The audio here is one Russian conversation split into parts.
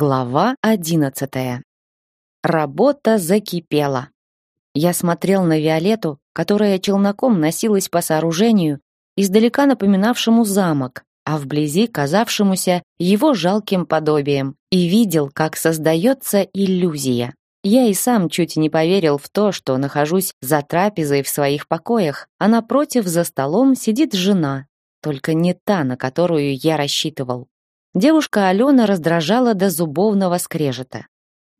Глава одиннадцатая. Работа закипела. Я смотрел на Виолетту, которая челноком носилась по сооружению, издалека напоминавшему замок, а вблизи казавшемуся его жалким подобием, и видел, как создается иллюзия. Я и сам чуть не поверил в то, что нахожусь за трапезой в своих покоях, а напротив за столом сидит жена, только не та, на которую я рассчитывал. Девушка Алена раздражала до зубовного скрежета.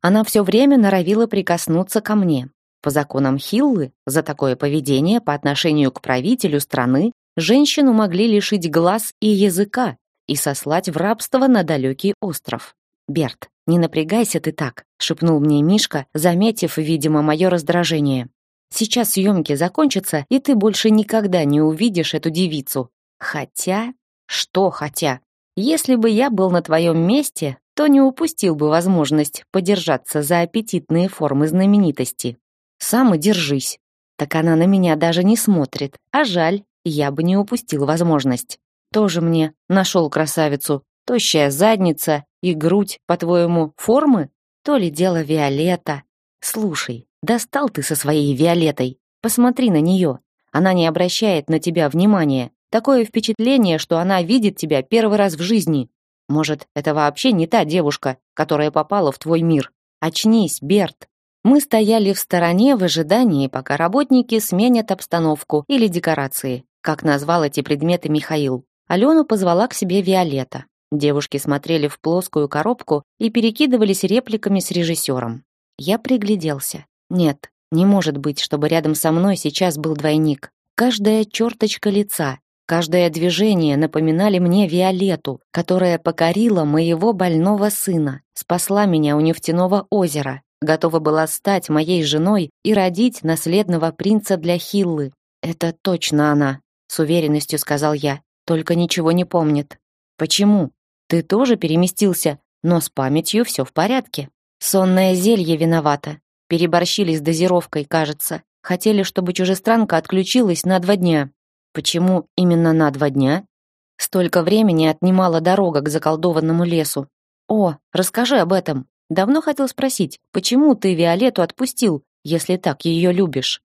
Она все время норовила прикоснуться ко мне. По законам Хиллы, за такое поведение по отношению к правителю страны, женщину могли лишить глаз и языка и сослать в рабство на далекий остров. «Берт, не напрягайся ты так», — шепнул мне Мишка, заметив, видимо, мое раздражение. «Сейчас съемки закончатся, и ты больше никогда не увидишь эту девицу. Хотя...» «Что хотя?» Если бы я был на твоем месте, то не упустил бы возможность подержаться за аппетитные формы знаменитости. Сам и держись. Так она на меня даже не смотрит. А жаль, я бы не упустил возможность. Тоже мне нашел красавицу. Тощая задница и грудь, по-твоему, формы? То ли дело Виолетта. Слушай, достал ты со своей Виолетой. Посмотри на нее. Она не обращает на тебя внимания. Такое впечатление, что она видит тебя первый раз в жизни. Может, это вообще не та девушка, которая попала в твой мир. Очнись, Берт. Мы стояли в стороне в ожидании, пока работники сменят обстановку или декорации, как назвал эти предметы Михаил. Алену позвала к себе Виолетта. Девушки смотрели в плоскую коробку и перекидывались репликами с режиссером. Я пригляделся. Нет, не может быть, чтобы рядом со мной сейчас был двойник. Каждая черточка лица, Каждое движение напоминали мне Виолетту, которая покорила моего больного сына, спасла меня у нефтяного озера, готова была стать моей женой и родить наследного принца для Хиллы. Это точно она, с уверенностью сказал я. Только ничего не помнит. Почему? Ты тоже переместился, но с памятью все в порядке. Сонное зелье виновато. Переборщили с дозировкой, кажется. Хотели, чтобы чужестранка отключилась на два дня. Почему именно на два дня? Столько времени отнимала дорога к заколдованному лесу. О, расскажи об этом. Давно хотел спросить, почему ты Виолетту отпустил, если так ее любишь?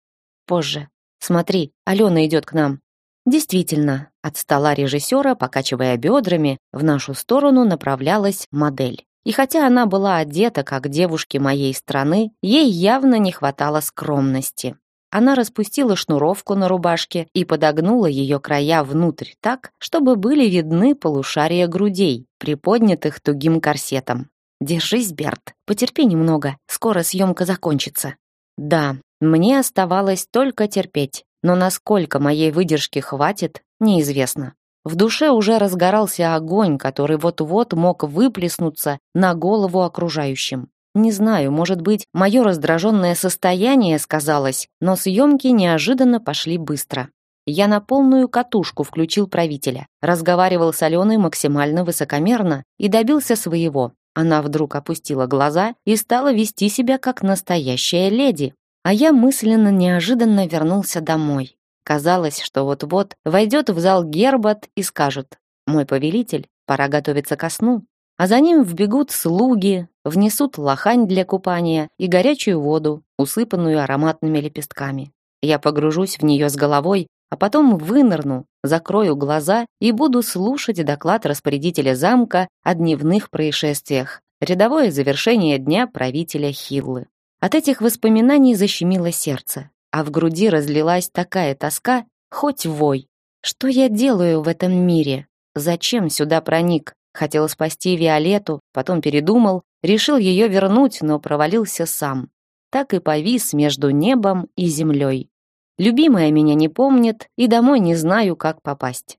Позже. Смотри, Алена идет к нам. Действительно, от стола режиссера, покачивая бедрами, в нашу сторону направлялась модель. И хотя она была одета, как девушки моей страны, ей явно не хватало скромности. Она распустила шнуровку на рубашке и подогнула ее края внутрь так, чтобы были видны полушария грудей, приподнятых тугим корсетом. «Держись, Берт, потерпи немного, скоро съемка закончится». Да, мне оставалось только терпеть, но насколько моей выдержки хватит, неизвестно. В душе уже разгорался огонь, который вот-вот мог выплеснуться на голову окружающим. Не знаю, может быть, мое раздраженное состояние сказалось, но съемки неожиданно пошли быстро. Я на полную катушку включил правителя, разговаривал с Аленой максимально высокомерно и добился своего. Она вдруг опустила глаза и стала вести себя как настоящая леди. А я мысленно неожиданно вернулся домой. Казалось, что вот-вот войдет в зал Гербат и скажет «Мой повелитель, пора готовиться ко сну» а за ним вбегут слуги, внесут лохань для купания и горячую воду, усыпанную ароматными лепестками. Я погружусь в нее с головой, а потом вынырну, закрою глаза и буду слушать доклад распорядителя замка о дневных происшествиях, рядовое завершение дня правителя Хиллы. От этих воспоминаний защемило сердце, а в груди разлилась такая тоска, хоть вой. Что я делаю в этом мире? Зачем сюда проник? Хотел спасти Виолетту, потом передумал, решил ее вернуть, но провалился сам. Так и повис между небом и землей. Любимая меня не помнит, и домой не знаю, как попасть.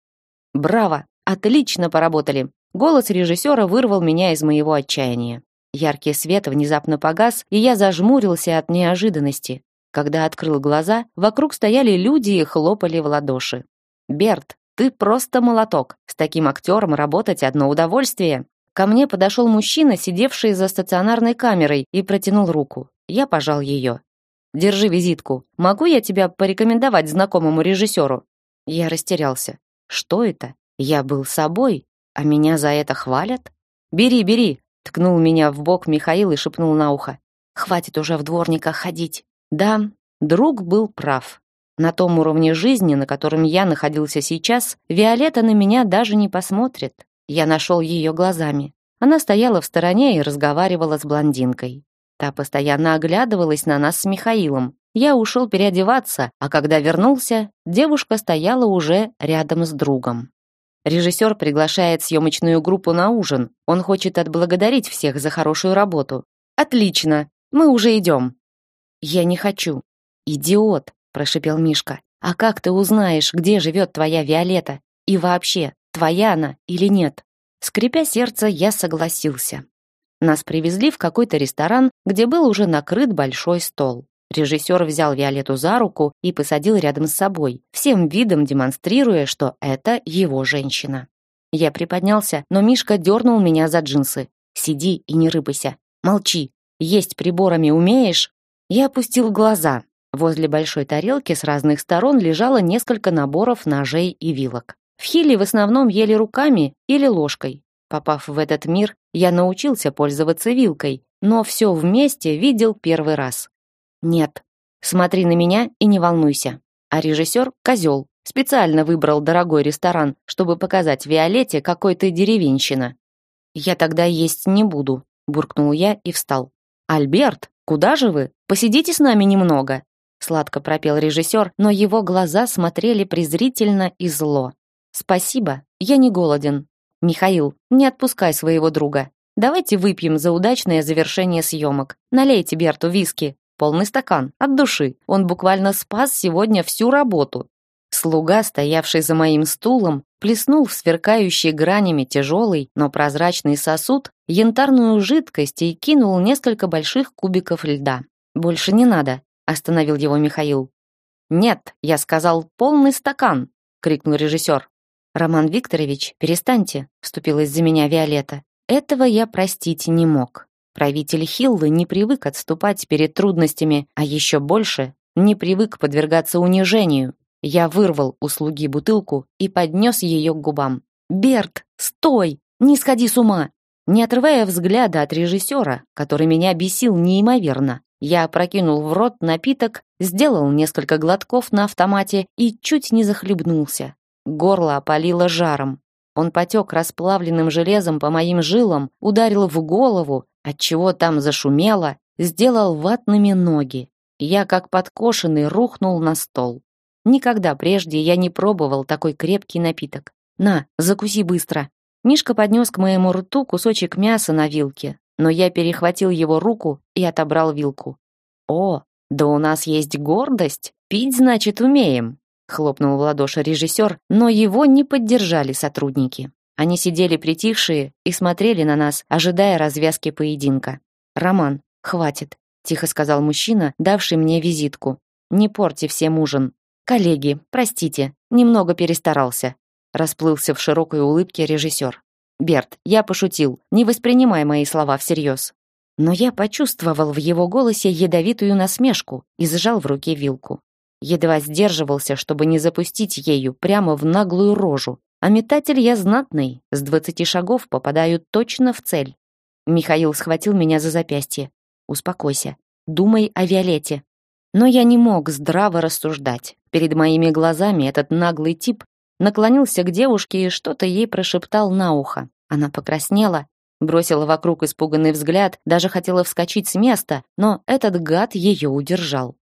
Браво! Отлично поработали. Голос режиссера вырвал меня из моего отчаяния. Яркий свет внезапно погас, и я зажмурился от неожиданности. Когда открыл глаза, вокруг стояли люди и хлопали в ладоши. «Берт, ты просто молоток. С таким актером работать одно удовольствие. Ко мне подошел мужчина, сидевший за стационарной камерой, и протянул руку. Я пожал ее. Держи визитку. Могу я тебя порекомендовать знакомому режиссеру? Я растерялся. Что это? Я был собой, а меня за это хвалят? Бери, бери. ткнул меня в бок Михаил и шепнул на ухо. Хватит уже в дворниках ходить. Да, друг был прав. На том уровне жизни, на котором я находился сейчас, Виолетта на меня даже не посмотрит. Я нашел ее глазами. Она стояла в стороне и разговаривала с блондинкой. Та постоянно оглядывалась на нас с Михаилом. Я ушел переодеваться, а когда вернулся, девушка стояла уже рядом с другом. Режиссер приглашает съемочную группу на ужин. Он хочет отблагодарить всех за хорошую работу. Отлично, мы уже идем. Я не хочу. Идиот, прошипел Мишка. А как ты узнаешь, где живет твоя Виолетта? И вообще, твоя она или нет? Скрипя сердце, я согласился. Нас привезли в какой-то ресторан, где был уже накрыт большой стол. Режиссер взял Виолетту за руку и посадил рядом с собой, всем видом демонстрируя, что это его женщина. Я приподнялся, но Мишка дернул меня за джинсы. «Сиди и не рыпайся. Молчи. Есть приборами умеешь?» Я опустил глаза. Возле большой тарелки с разных сторон лежало несколько наборов ножей и вилок. В Хиле в основном ели руками или ложкой. Попав в этот мир, я научился пользоваться вилкой, но все вместе видел первый раз. Нет, смотри на меня и не волнуйся. А режиссер — козел. Специально выбрал дорогой ресторан, чтобы показать Виолетте, какой ты деревенщина. Я тогда есть не буду, буркнул я и встал. Альберт, куда же вы? Посидите с нами немного. Сладко пропел режиссер, но его глаза смотрели презрительно и зло. Спасибо, я не голоден, «Михаил, не отпускай своего друга. Давайте выпьем за удачное завершение съемок. Налейте Берту виски. Полный стакан, от души. Он буквально спас сегодня всю работу». Слуга, стоявший за моим стулом, плеснул в сверкающий гранями тяжелый, но прозрачный сосуд янтарную жидкость и кинул несколько больших кубиков льда. «Больше не надо», — остановил его Михаил. «Нет, я сказал полный стакан», — крикнул режиссер. «Роман Викторович, перестаньте», — вступилась за меня Виолетта. Этого я простить не мог. Правитель Хиллы не привык отступать перед трудностями, а еще больше не привык подвергаться унижению. Я вырвал у слуги бутылку и поднес ее к губам. «Берт, стой! Не сходи с ума!» Не отрывая взгляда от режиссера, который меня бесил неимоверно, я опрокинул в рот напиток, сделал несколько глотков на автомате и чуть не захлебнулся. Горло опалило жаром. Он потек расплавленным железом по моим жилам, ударил в голову, отчего там зашумело, сделал ватными ноги. Я, как подкошенный, рухнул на стол. Никогда прежде я не пробовал такой крепкий напиток. «На, закуси быстро!» Мишка поднес к моему рту кусочек мяса на вилке, но я перехватил его руку и отобрал вилку. «О, да у нас есть гордость! Пить, значит, умеем!» Хлопнул в ладоши режиссер, но его не поддержали сотрудники. Они сидели притихшие и смотрели на нас, ожидая развязки поединка. «Роман, хватит», — тихо сказал мужчина, давший мне визитку. «Не порти всем ужин. Коллеги, простите, немного перестарался», — расплылся в широкой улыбке режиссер. «Берт, я пошутил, не воспринимай мои слова всерьез». Но я почувствовал в его голосе ядовитую насмешку и сжал в руке вилку. Едва сдерживался, чтобы не запустить ею прямо в наглую рожу. А метатель я знатный, с двадцати шагов попадаю точно в цель. Михаил схватил меня за запястье. «Успокойся. Думай о Виолетте». Но я не мог здраво рассуждать. Перед моими глазами этот наглый тип наклонился к девушке и что-то ей прошептал на ухо. Она покраснела, бросила вокруг испуганный взгляд, даже хотела вскочить с места, но этот гад ее удержал.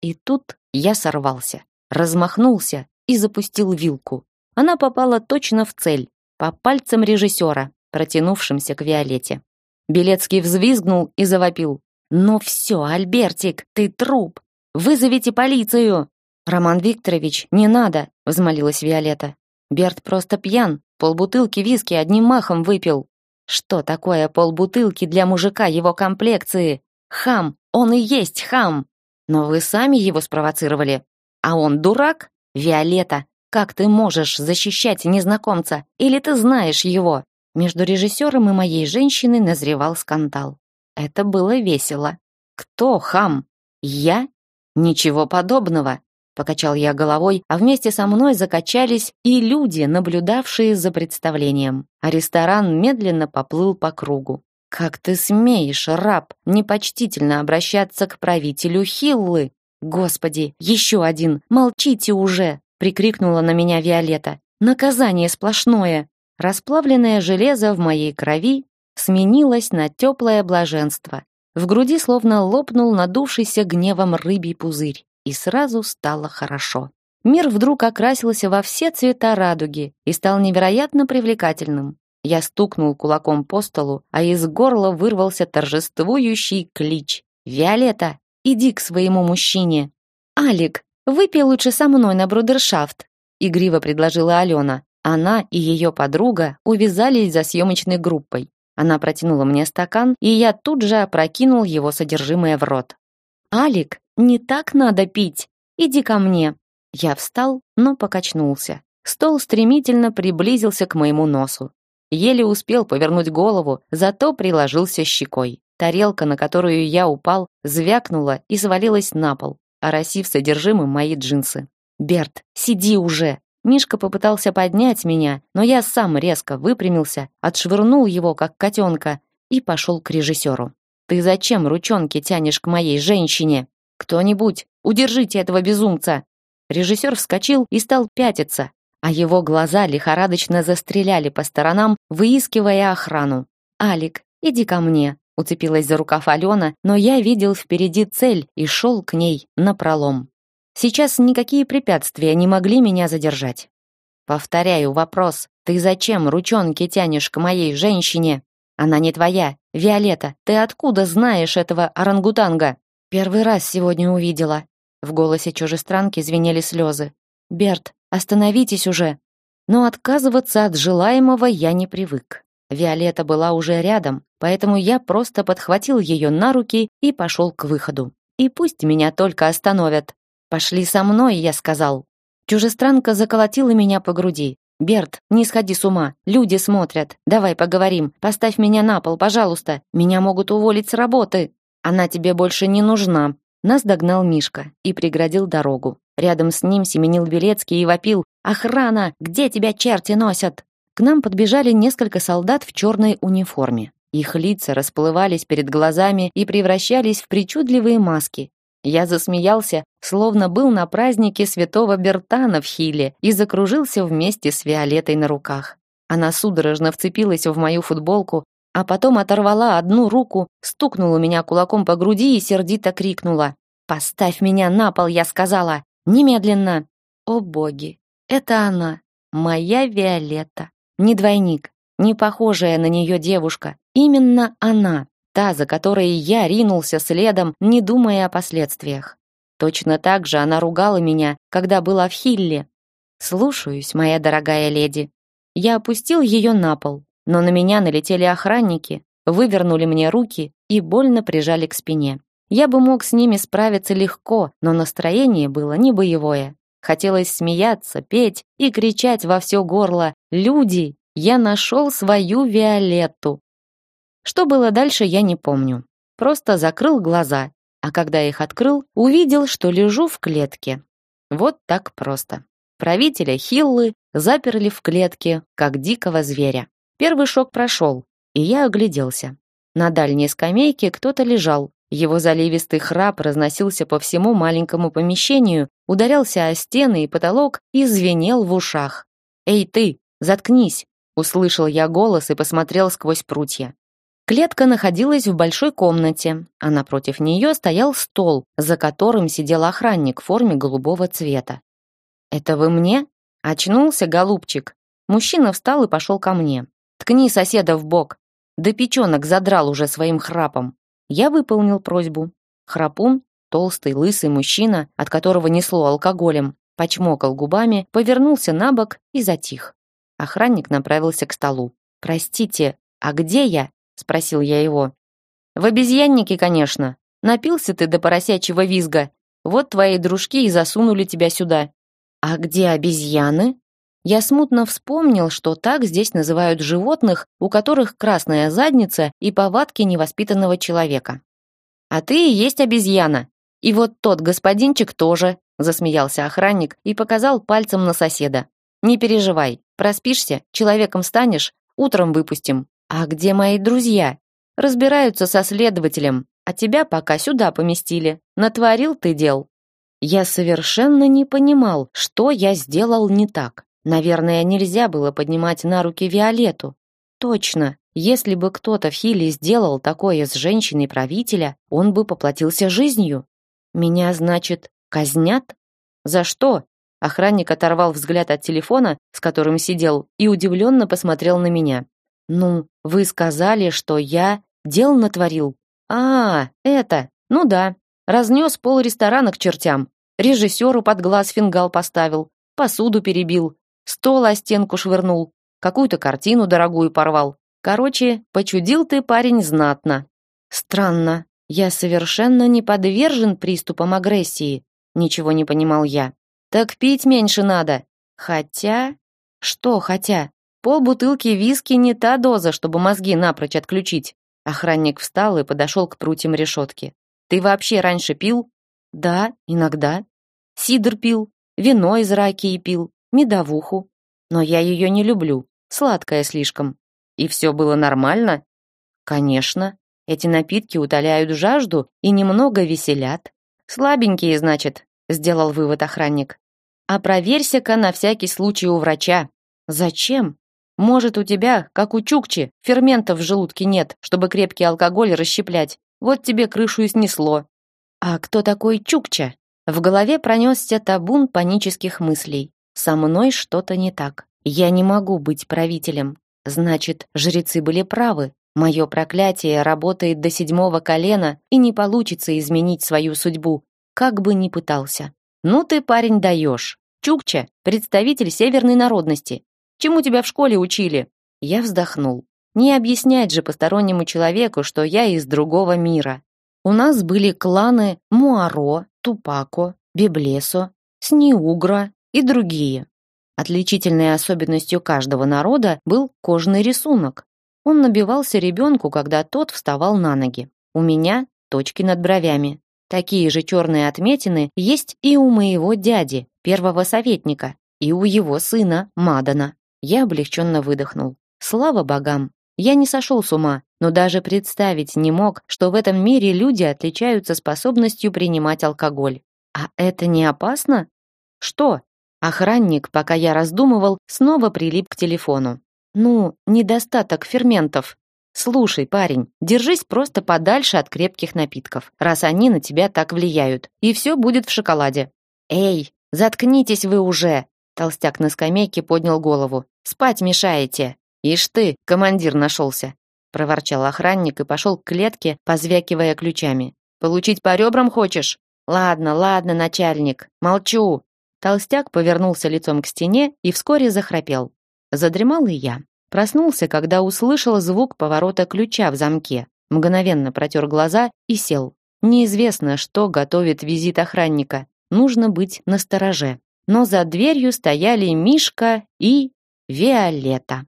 И тут я сорвался, размахнулся и запустил вилку. Она попала точно в цель, по пальцам режиссера, протянувшимся к Виолетте. Белецкий взвизгнул и завопил. «Ну все, Альбертик, ты труп! Вызовите полицию!» «Роман Викторович, не надо!» — взмолилась Виолетта. «Берт просто пьян, полбутылки виски одним махом выпил». «Что такое полбутылки для мужика его комплекции? Хам, он и есть хам!» Но вы сами его спровоцировали. А он дурак? Виолетта, как ты можешь защищать незнакомца? Или ты знаешь его? Между режиссером и моей женщиной назревал скандал. Это было весело. Кто хам? Я? Ничего подобного. Покачал я головой, а вместе со мной закачались и люди, наблюдавшие за представлением. А ресторан медленно поплыл по кругу. Как ты смеешь, раб, непочтительно обращаться к правителю Хиллы? Господи, еще один, молчите уже, прикрикнула на меня Виолетта. Наказание сплошное. Расплавленное железо в моей крови сменилось на теплое блаженство. В груди словно лопнул надувшийся гневом рыбий пузырь, и сразу стало хорошо. Мир вдруг окрасился во все цвета радуги и стал невероятно привлекательным. Я стукнул кулаком по столу, а из горла вырвался торжествующий клич. «Виолетта, иди к своему мужчине!» «Алик, выпей лучше со мной на брудершафт», игриво предложила Алена. Она и ее подруга увязались за съемочной группой. Она протянула мне стакан, и я тут же опрокинул его содержимое в рот. «Алик, не так надо пить! Иди ко мне!» Я встал, но покачнулся. Стол стремительно приблизился к моему носу. Еле успел повернуть голову, зато приложился щекой. Тарелка, на которую я упал, звякнула и свалилась на пол, оросив содержимым мои джинсы. «Берт, сиди уже!» Мишка попытался поднять меня, но я сам резко выпрямился, отшвырнул его, как котенка, и пошел к режиссеру. «Ты зачем ручонки тянешь к моей женщине? Кто-нибудь, удержите этого безумца!» Режиссер вскочил и стал пятиться, а его глаза лихорадочно застреляли по сторонам, выискивая охрану. «Алик, иди ко мне», — уцепилась за рукав Алена, но я видел впереди цель и шел к ней напролом. Сейчас никакие препятствия не могли меня задержать. Повторяю вопрос. Ты зачем ручонки тянешь к моей женщине? Она не твоя. Виолетта, ты откуда знаешь этого орангутанга? Первый раз сегодня увидела. В голосе чужестранки звенели слезы. «Берт, остановитесь уже!» Но отказываться от желаемого я не привык. Виолетта была уже рядом, поэтому я просто подхватил ее на руки и пошел к выходу. И пусть меня только остановят. «Пошли со мной», я сказал. Чужестранка заколотила меня по груди. «Берт, не сходи с ума, люди смотрят. Давай поговорим, поставь меня на пол, пожалуйста. Меня могут уволить с работы. Она тебе больше не нужна», нас догнал Мишка и преградил дорогу. Рядом с ним семенил Белецкий и вопил «Охрана! Где тебя черти носят?» К нам подбежали несколько солдат в черной униформе. Их лица расплывались перед глазами и превращались в причудливые маски. Я засмеялся, словно был на празднике святого Бертана в Хиле и закружился вместе с Виолетой на руках. Она судорожно вцепилась в мою футболку, а потом оторвала одну руку, стукнула меня кулаком по груди и сердито крикнула. «Поставь меня на пол», я сказала. «Немедленно!» О боги! Это она, моя Виолетта. Не двойник, не похожая на нее девушка. Именно она, та, за которой я ринулся следом, не думая о последствиях. Точно так же она ругала меня, когда была в Хилле. «Слушаюсь, моя дорогая леди». Я опустил ее на пол, но на меня налетели охранники, вывернули мне руки и больно прижали к спине. Я бы мог с ними справиться легко, но настроение было не боевое. Хотелось смеяться, петь и кричать во все горло «Люди! Я нашел свою Виолетту!» Что было дальше, я не помню. Просто закрыл глаза, а когда их открыл, увидел, что лежу в клетке. Вот так просто. Правителя Хиллы заперли в клетке, как дикого зверя. Первый шок прошел, и я огляделся. На дальней скамейке кто-то лежал. Его заливистый храп разносился по всему маленькому помещению, ударялся о стены и потолок и звенел в ушах. «Эй ты, заткнись!» Услышал я голос и посмотрел сквозь прутья. Клетка находилась в большой комнате, а напротив нее стоял стол, за которым сидел охранник в форме голубого цвета. «Это вы мне?» Очнулся, голубчик. Мужчина встал и пошел ко мне. Ткни соседа в бок. Да печенок задрал уже своим храпом. Я выполнил просьбу. Храпун, толстый, лысый мужчина, от которого несло алкоголем, почмокал губами, повернулся на бок и затих. Охранник направился к столу. «Простите, а где я?» — спросил я его. «В обезьяннике, конечно. Напился ты до поросячьего визга. Вот твои дружки и засунули тебя сюда». «А где обезьяны?» Я смутно вспомнил, что так здесь называют животных, у которых красная задница и повадки невоспитанного человека. «А ты и есть обезьяна. И вот тот господинчик тоже», засмеялся охранник и показал пальцем на соседа. «Не переживай, проспишься, человеком станешь, утром выпустим. А где мои друзья?» Разбираются со следователем, а тебя пока сюда поместили. Натворил ты дел. Я совершенно не понимал, что я сделал не так. Наверное, нельзя было поднимать на руки Виолетту. Точно, если бы кто-то в Хиле сделал такое с женщиной правителя, он бы поплатился жизнью. Меня, значит, казнят? За что? Охранник оторвал взгляд от телефона, с которым сидел, и удивленно посмотрел на меня. Ну, вы сказали, что я дел натворил. А, это. Ну да. Разнес пол ресторана к чертям. Режиссеру под глаз фингал поставил, посуду перебил, стол о стенку швырнул, какую-то картину дорогую порвал. Короче, почудил ты, парень, знатно. Странно. Я совершенно не подвержен приступам агрессии. Ничего не понимал я. Так пить меньше надо. Хотя... Что хотя? Пол бутылки виски не та доза, чтобы мозги напрочь отключить. Охранник встал и подошел к прутьям решетки. Ты вообще раньше пил? Да, иногда. Сидр пил, вино из ракии пил, медовуху. Но я ее не люблю, сладкая слишком. И все было нормально? Конечно. Эти напитки утоляют жажду и немного веселят. Слабенькие, значит, сделал вывод охранник. А проверься-ка на всякий случай у врача. Зачем? Может, у тебя, как у Чукчи, ферментов в желудке нет, чтобы крепкий алкоголь расщеплять. Вот тебе крышу и снесло. А кто такой Чукча? В голове пронесся табун панических мыслей. Со мной что-то не так. Я не могу быть правителем. Значит, жрецы были правы. Мое проклятие работает до седьмого колена и не получится изменить свою судьбу, как бы ни пытался. Ну ты, парень, даешь. Чукча — представитель северной народности. Чему тебя в школе учили? Я вздохнул. Не объяснять же постороннему человеку, что я из другого мира. У нас были кланы Муаро, Тупако, Библесо, Сниугра и другие. Отличительной особенностью каждого народа был кожный рисунок. Он набивался ребенку, когда тот вставал на ноги. У меня точки над бровями. Такие же черные отметины есть и у моего дяди, первого советника, и у его сына Мадана. Я облегченно выдохнул. Слава богам! Я не сошел с ума, но даже представить не мог, что в этом мире люди отличаются способностью принимать алкоголь. А это не опасно? Что? Охранник, пока я раздумывал, снова прилип к телефону. Ну, недостаток ферментов. Слушай, парень, держись просто подальше от крепких напитков, раз они на тебя так влияют, и все будет в шоколаде. Эй, заткнитесь вы уже, Толстяк на скамейке поднял голову. «Спать мешаете!» «Ишь ты, командир нашелся!» проворчал охранник и пошел к клетке, позвякивая ключами. «Получить по ребрам хочешь?» «Ладно, ладно, начальник, молчу!» Толстяк повернулся лицом к стене и вскоре захрапел. Задремал и я. Проснулся, когда услышал звук поворота ключа в замке. Мгновенно протер глаза и сел. Неизвестно, что готовит визит охранника. Нужно быть настороже но за дверью стояли Мишка и Виолетта.